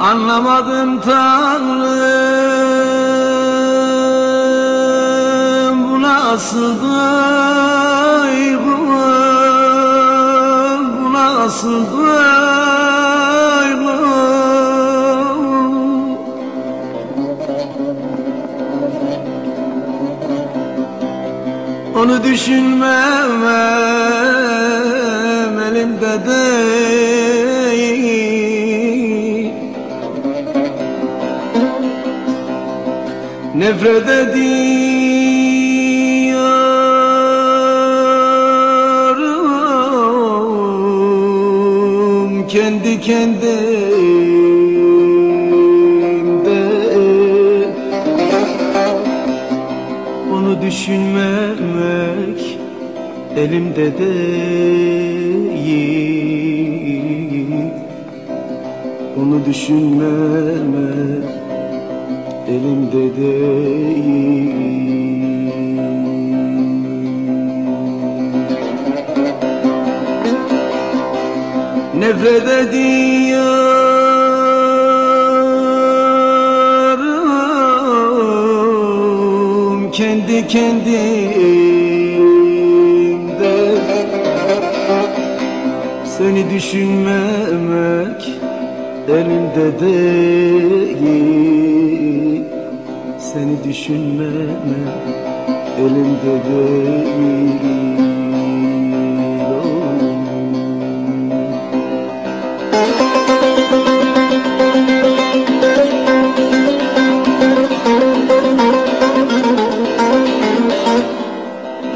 Anlamadım Tanrım bu nasıl Onu düşünmem elimde değil. Nefret ediyorum kendi kendimde. Onu düşünmemek elimde değil. Onu düşünmemek elimde değil Nefret ediyorum kendi kendimde. Seni düşünmemek elimde değil. Seni düşünmemek elimde değil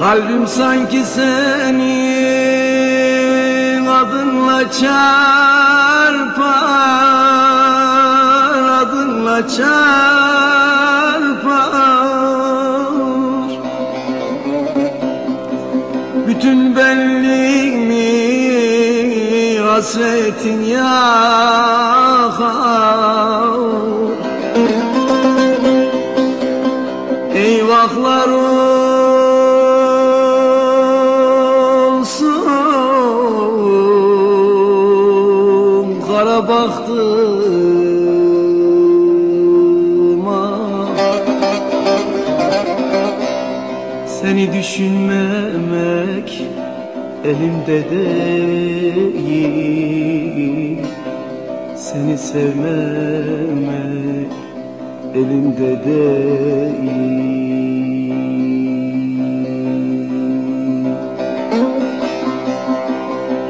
Kalbim sanki senin adınla çarpar Adınla çarpar. Bütün benliğimi hasretin yakar. Eyvahlar olsun Kara baktıma Seni düşünmemek elimde değil. Seni sevmemek elimde değil.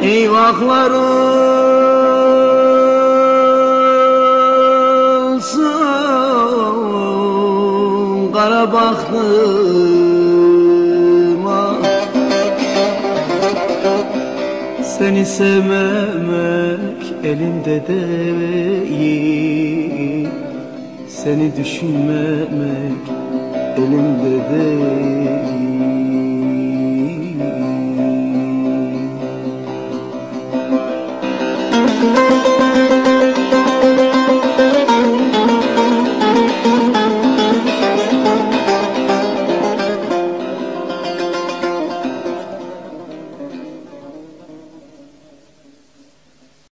Eyvahlar Baktıma Seni sevmemek elimde değil. Seni düşünmemek elimde değil